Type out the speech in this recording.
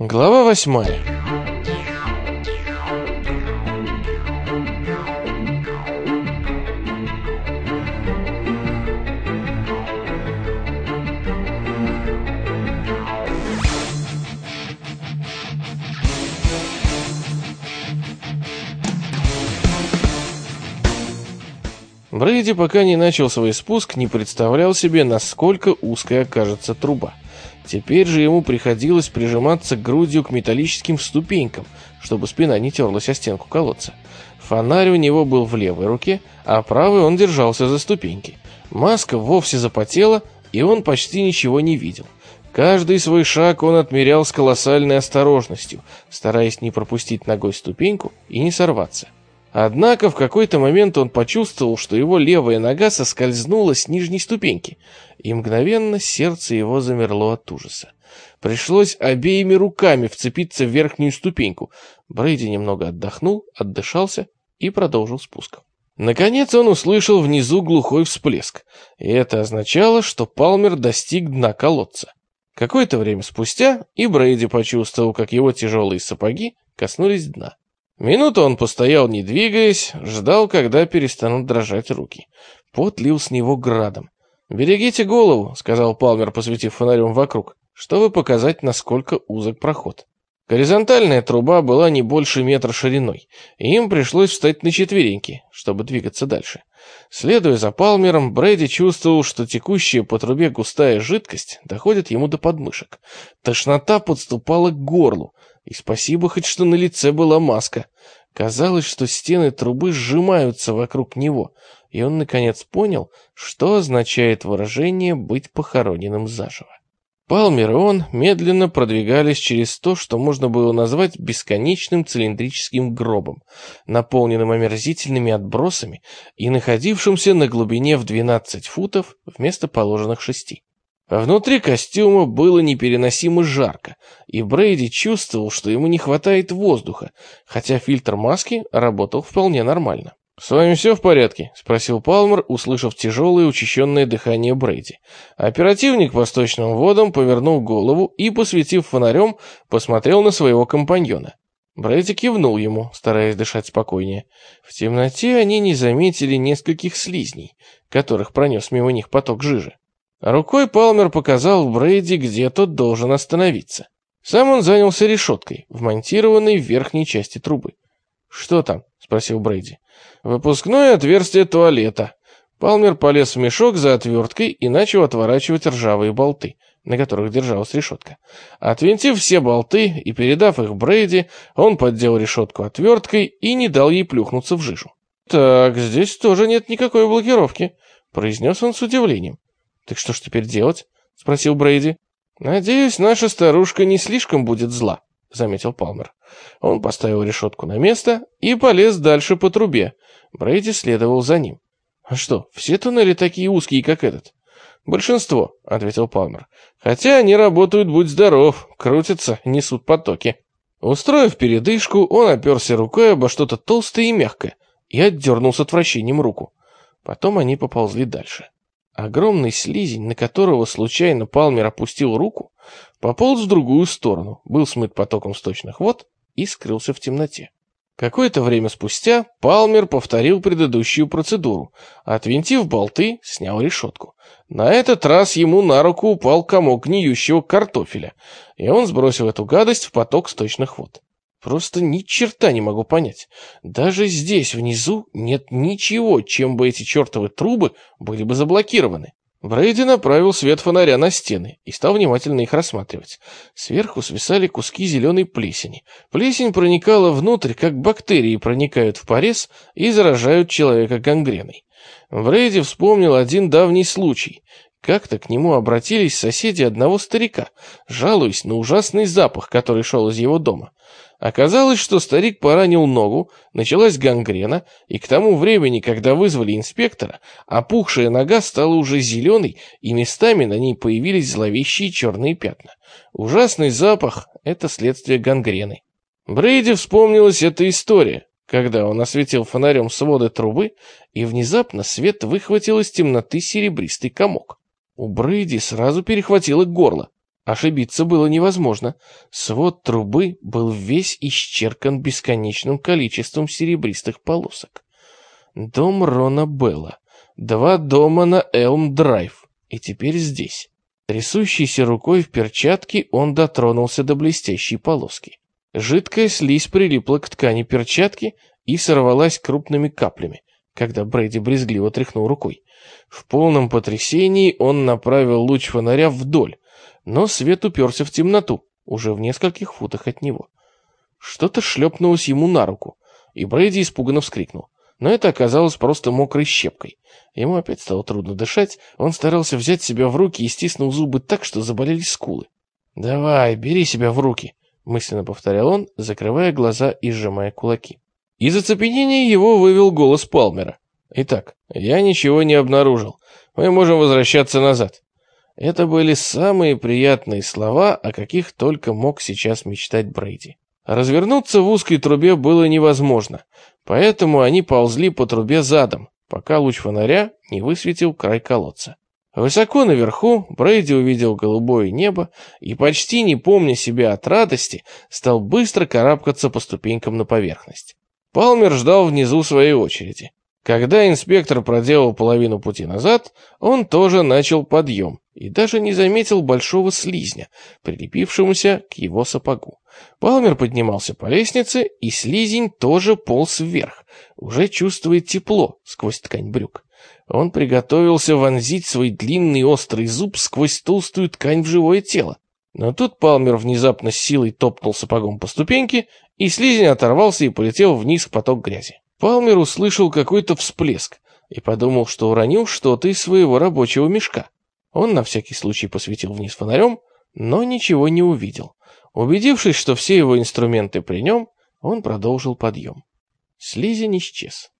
Глава восьмая. Брейди, пока не начал свой спуск, не представлял себе, насколько узкой окажется труба. Теперь же ему приходилось прижиматься грудью к металлическим ступенькам, чтобы спина не терлась о стенку колодца. Фонарь у него был в левой руке, а правой он держался за ступеньки. Маска вовсе запотела, и он почти ничего не видел. Каждый свой шаг он отмерял с колоссальной осторожностью, стараясь не пропустить ногой ступеньку и не сорваться. Однако в какой-то момент он почувствовал, что его левая нога соскользнула с нижней ступеньки, и мгновенно сердце его замерло от ужаса. Пришлось обеими руками вцепиться в верхнюю ступеньку. Брейди немного отдохнул, отдышался и продолжил спуск. Наконец он услышал внизу глухой всплеск, и это означало, что Палмер достиг дна колодца. Какое-то время спустя и Брейди почувствовал, как его тяжелые сапоги коснулись дна. Минуту он постоял, не двигаясь, ждал, когда перестанут дрожать руки. Пот лил с него градом. «Берегите голову», — сказал Палмер, посветив фонарем вокруг, чтобы показать, насколько узок проход. Горизонтальная труба была не больше метра шириной, и им пришлось встать на четвереньки, чтобы двигаться дальше. Следуя за Палмером, Брэди чувствовал, что текущая по трубе густая жидкость доходит ему до подмышек. Тошнота подступала к горлу, и спасибо хоть, что на лице была маска. Казалось, что стены трубы сжимаются вокруг него, и он наконец понял, что означает выражение «быть похороненным заживо». Палмер и он медленно продвигались через то, что можно было назвать бесконечным цилиндрическим гробом, наполненным омерзительными отбросами и находившимся на глубине в 12 футов вместо положенных шести. Внутри костюма было непереносимо жарко, и Брейди чувствовал, что ему не хватает воздуха, хотя фильтр маски работал вполне нормально. «С вами все в порядке?» — спросил Палмер, услышав тяжелое учащенное дыхание Брейди. Оперативник по сточным водам повернул голову и, посветив фонарем, посмотрел на своего компаньона. Брейди кивнул ему, стараясь дышать спокойнее. В темноте они не заметили нескольких слизней, которых пронес мимо них поток жижи. Рукой Палмер показал Брейди, где тот должен остановиться. Сам он занялся решеткой, вмонтированной в верхней части трубы. «Что там?» — спросил Брейди. «Выпускное отверстие туалета». Палмер полез в мешок за отверткой и начал отворачивать ржавые болты, на которых держалась решетка. Отвинтив все болты и передав их Брейди, он поддел решетку отверткой и не дал ей плюхнуться в жижу. «Так, здесь тоже нет никакой блокировки», — произнес он с удивлением. «Так что ж теперь делать?» — спросил Брейди. «Надеюсь, наша старушка не слишком будет зла», — заметил Палмер. Он поставил решетку на место и полез дальше по трубе. Брейди следовал за ним. «А что, все туннели такие узкие, как этот?» «Большинство», — ответил Палмер. «Хотя они работают, будь здоров, крутятся, несут потоки». Устроив передышку, он оперся рукой обо что-то толстое и мягкое и отдернул с отвращением руку. Потом они поползли дальше. Огромный слизень, на которого случайно Палмер опустил руку, пополз в другую сторону, был смыт потоком сточных вод и скрылся в темноте. Какое-то время спустя Палмер повторил предыдущую процедуру. Отвинтив болты, снял решетку. На этот раз ему на руку упал комок гниющего картофеля, и он сбросил эту гадость в поток сточных вод. Просто ни черта не могу понять. Даже здесь, внизу, нет ничего, чем бы эти чертовы трубы были бы заблокированы. Брейди направил свет фонаря на стены и стал внимательно их рассматривать. Сверху свисали куски зеленой плесени. Плесень проникала внутрь, как бактерии проникают в порез и заражают человека гангреной. Брейди вспомнил один давний случай. Как-то к нему обратились соседи одного старика, жалуясь на ужасный запах, который шел из его дома. Оказалось, что старик поранил ногу, началась гангрена, и к тому времени, когда вызвали инспектора, опухшая нога стала уже зеленой, и местами на ней появились зловещие черные пятна. Ужасный запах — это следствие гангрены. Брейди вспомнилась эта история, когда он осветил фонарем своды трубы, и внезапно свет выхватил из темноты серебристый комок. У Брейди сразу перехватило горло. Ошибиться было невозможно. Свод трубы был весь исчеркан бесконечным количеством серебристых полосок. Дом Рона Белла. Два дома на Элм-Драйв. И теперь здесь. Трясущейся рукой в перчатке он дотронулся до блестящей полоски. Жидкая слизь прилипла к ткани перчатки и сорвалась крупными каплями, когда Брейди брезгливо тряхнул рукой. В полном потрясении он направил луч фонаря вдоль, но свет уперся в темноту, уже в нескольких футах от него. Что-то шлепнулось ему на руку, и Брейди испуганно вскрикнул. Но это оказалось просто мокрой щепкой. Ему опять стало трудно дышать, он старался взять себя в руки и стиснул зубы так, что заболели скулы. «Давай, бери себя в руки», — мысленно повторял он, закрывая глаза и сжимая кулаки. Из оцепенения его вывел голос Палмера. «Итак, я ничего не обнаружил. Мы можем возвращаться назад». Это были самые приятные слова, о каких только мог сейчас мечтать Брейди. Развернуться в узкой трубе было невозможно, поэтому они ползли по трубе задом, пока луч фонаря не высветил край колодца. Высоко наверху Брейди увидел голубое небо и, почти не помня себя от радости, стал быстро карабкаться по ступенькам на поверхность. Палмер ждал внизу своей очереди. Когда инспектор проделал половину пути назад, он тоже начал подъем и даже не заметил большого слизня, прилепившемуся к его сапогу. Палмер поднимался по лестнице, и слизень тоже полз вверх, уже чувствует тепло сквозь ткань брюк. Он приготовился вонзить свой длинный острый зуб сквозь толстую ткань в живое тело. Но тут Палмер внезапно с силой топнул сапогом по ступеньке, и слизень оторвался и полетел вниз в поток грязи. Палмер услышал какой-то всплеск и подумал, что уронил что-то из своего рабочего мешка. Он на всякий случай посветил вниз фонарем, но ничего не увидел. Убедившись, что все его инструменты при нем, он продолжил подъем. Слизень исчез.